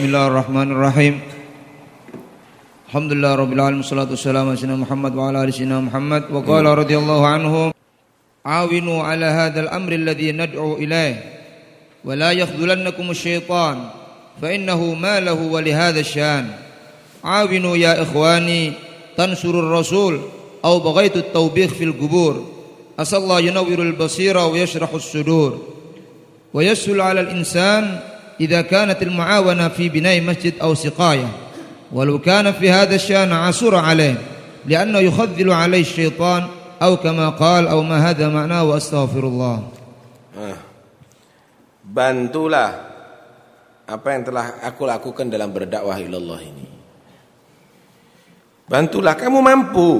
Bismillahirrahmanirrahim. Alhamdulillah rabbil alamin salatu wassalamu ala Muhammad wa ala ali sayyidina Muhammad wa qala radhiyallahu anhum awinu ala hadzal amri alladhi nad'u ilayh wa la yakhdulannakum asy-syaitan fa innahu ma lahu wa li hadzal syan. Awinu ya ikhwani tansurur rasul aw baghaitu at-tawbih fil qubur. Asallahu yunawwirul basira wa yashrahus sudur. Wa yasul 'ala al-insan إذا كانت المعاونة في بناء مسجد masjid سقاية ولو walau في هذا hadha عسر عليه لأنه يخذل عليه الشيطان syaitan كما قال أو ما هذا معناه وأستغفر الله astaghfirullah bantulah apa yang telah aku lakukan dalam berdakwah ilallah ini bantulah kamu mampu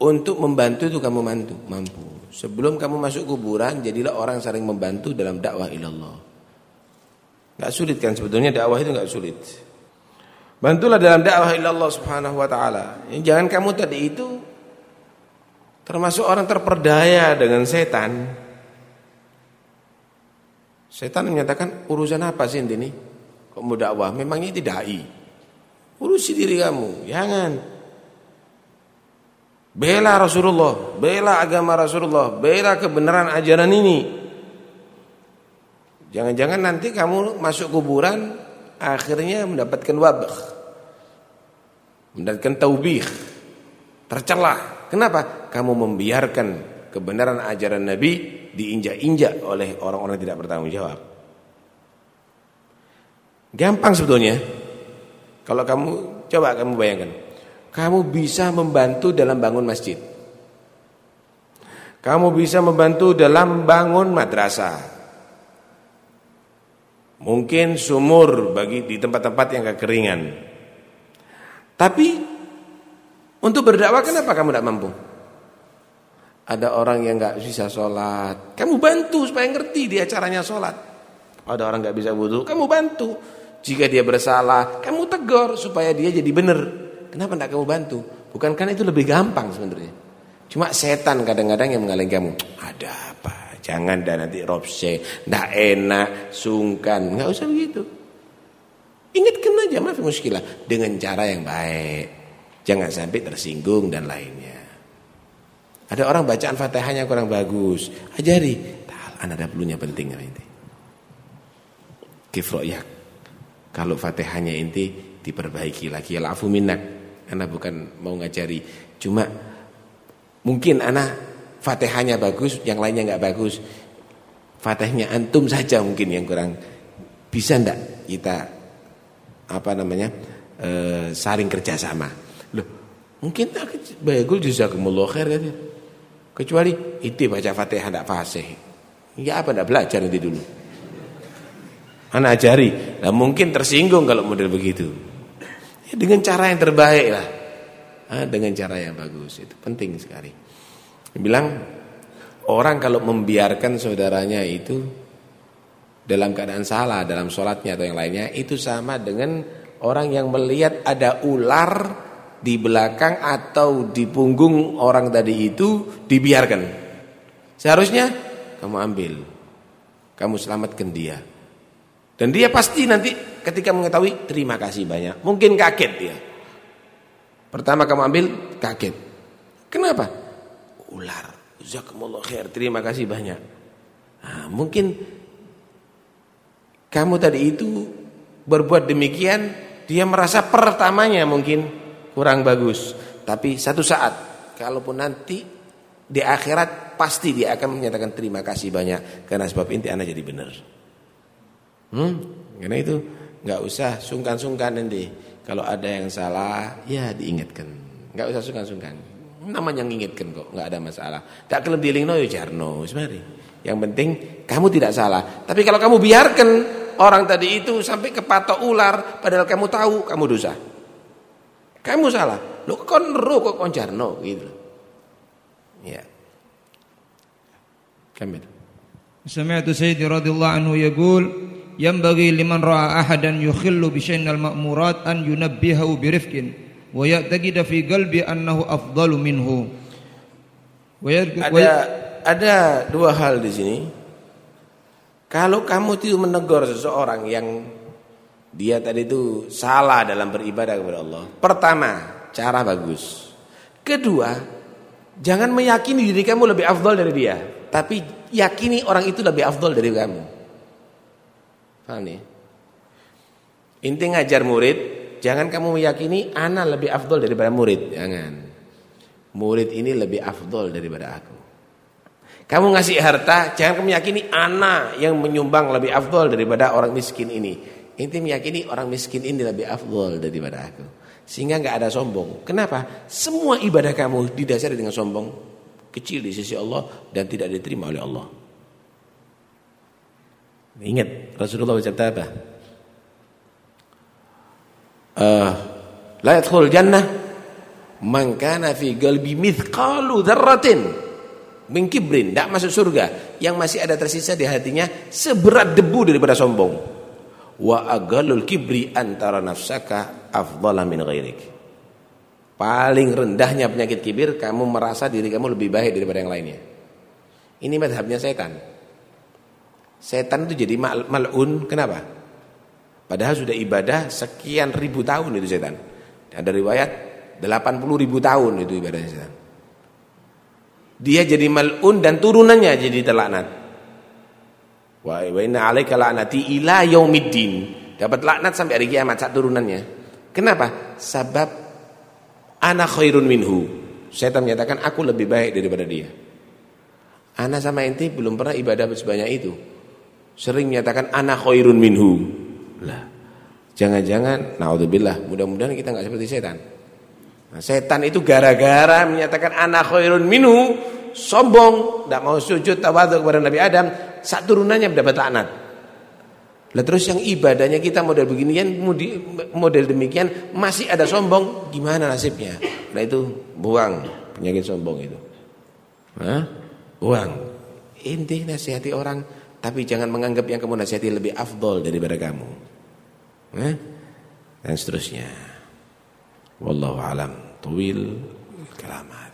untuk membantu itu kamu mampu, mampu. Sebelum kamu masuk kuburan, jadilah orang saling membantu dalam dakwah ilallah. Gak sulit kan sebetulnya dakwah itu gak sulit. Bantulah dalam dakwah Allah Subhanahu wa taala. Jangan kamu tadi itu termasuk orang terperdaya dengan setan. Setan menyatakan urusan apa sih ini? Kok mau dakwah? Memangnya tidak dai. Urusi diri kamu, jangan. Bela Rasulullah, bela agama Rasulullah, bela kebenaran ajaran ini. Jangan-jangan nanti kamu masuk kuburan akhirnya mendapatkan wabah. Mendapatkan taubih. Tercelah. Kenapa? Kamu membiarkan kebenaran ajaran Nabi diinjak-injak oleh orang-orang tidak bertanggung jawab. Gampang sebetulnya. Kalau kamu coba kamu bayangkan. Kamu bisa membantu dalam bangun masjid. Kamu bisa membantu dalam bangun madrasah. Mungkin sumur bagi di tempat-tempat yang kekeringan. Tapi untuk berdakwah kenapa kamu tidak mampu? Ada orang yang nggak bisa sholat, kamu bantu supaya ngerti dia caranya sholat. Ada orang nggak bisa wudhu, kamu bantu. Jika dia bersalah, kamu tegur supaya dia jadi benar. Kenapa tidak kamu bantu? Bukan kan itu lebih gampang sebenarnya. Cuma setan kadang-kadang yang menghalangi kamu. Ada apa? Jangan dan nanti robse, ndak enak, sungkan, nggak usah begitu. Ingatkan aja maaf muskilah dengan cara yang baik. Jangan sampai tersinggung dan lainnya. Ada orang bacaan Fatihahnya kurang bagus, ajari. Tal, ada perlunya penting inti. Kifroyak. Kalau Fatihahnya inti diperbaiki lagi ya afu minnak. Anda bukan mau ngajari, cuma mungkin anak Fatihahnya bagus, yang lainnya nggak bagus. Fatihahnya antum saja mungkin yang kurang bisa ndak kita apa namanya e, saling kerjasama. Loh, mungkin tak bagul jazakumullah khair kan. Kecuali itu baca Fatihah ndak fasih. Ya apa ndak belajar nanti dulu. Anak ajari. Nah, mungkin tersinggung kalau model begitu. Ya, dengan cara yang terbaik lah. Nah, dengan cara yang bagus itu penting sekali bilang orang kalau membiarkan saudaranya itu dalam keadaan salah dalam sholatnya atau yang lainnya itu sama dengan orang yang melihat ada ular di belakang atau di punggung orang tadi itu dibiarkan. Seharusnya kamu ambil, kamu selamatkan dia. Dan dia pasti nanti ketika mengetahui terima kasih banyak. Mungkin kaget dia. Pertama kamu ambil kaget. Kenapa? Ular. Jazakumullah khair. Terima kasih banyak. Nah, mungkin kamu tadi itu berbuat demikian, dia merasa pertamanya mungkin kurang bagus. Tapi satu saat, kalaupun nanti di akhirat pasti dia akan menyatakan terima kasih banyak karena sebab inti anak jadi benar. Hmm, karena itu nggak usah sungkan-sungkan nanti. Kalau ada yang salah, ya diingatkan. Nggak usah sungkan-sungkan namanya ngingetkan kok, nggak ada masalah. Tak kelem dilingno yo ya jarno, semari. Yang penting kamu tidak salah. Tapi kalau kamu biarkan orang tadi itu sampai kepatok ular padahal kamu tahu kamu dosa. Kamu salah. Lo kon ro kok kon jarno gitu. Ya. Kamil. Sami'tu Sayyidi radhiyallahu anhu yaqul yanbaghi liman ra'a ahadan yukhillu bi syai'in al-ma'murat an yunabbihahu bi rifqin wa ya'taqida fi qalbi annahu afdalu minhu. Ada ada dua hal di sini. Kalau kamu itu menegur seseorang yang Dia tadi itu salah dalam beribadah kepada Allah. Pertama, cara bagus. Kedua, jangan meyakini diri kamu lebih afdol dari dia, tapi yakini orang itu lebih afdol dari kamu. Paham nih? Inti ngajar murid, jangan kamu meyakini ana lebih afdol daripada murid, jangan. Murid ini lebih afdol daripada aku. Kamu ngasih harta, jangan kamu meyakini ana yang menyumbang lebih afdol daripada orang miskin ini. Inti meyakini orang miskin ini lebih afdol daripada aku. Sehingga nggak ada sombong. Kenapa? Semua ibadah kamu didasari dengan sombong. Kecil di sisi Allah dan tidak diterima oleh Allah. Ingat Rasulullah berkata apa? Uh, la yadkhul jannah man kana fi qalbi mithqalu dzarratin min tidak masuk surga. Yang masih ada tersisa di hatinya seberat debu daripada sombong wa agalul kibri antara nafsaka afdhala min ghairik. Paling rendahnya penyakit kibir kamu merasa diri kamu lebih baik daripada yang lainnya. Ini madhabnya setan. Setan itu jadi mal malun kenapa? Padahal sudah ibadah sekian ribu tahun itu setan. Ada riwayat 80 ribu tahun itu ibadah setan. Dia jadi malun dan turunannya jadi terlaknat. Wa inna 'alaika la'nati ila yaumiddin. Dapat laknat sampai hari kiamat saat turunannya. Kenapa? Sebab ana khairun minhu. Setan menyatakan aku lebih baik daripada dia. Ana sama enti belum pernah ibadah sebanyak itu. Sering menyatakan ana khairun minhu. Lah. Jangan-jangan naudzubillah, mudah-mudahan kita enggak seperti setan. Nah, setan itu gara-gara menyatakan ana khairun minhu, sombong, tidak mau sujud tawadhu kepada Nabi Adam, saat turunannya mendapat laknat. Lah terus yang ibadahnya kita model beginian model demikian masih ada sombong, gimana nasibnya? Nah itu buang penyakit sombong itu. Hah? Buang. Inti nasihati orang tapi jangan menganggap yang kamu nasihati lebih afdol daripada kamu. Hah? Dan seterusnya. Wallahu alam. Tuwil kalamat.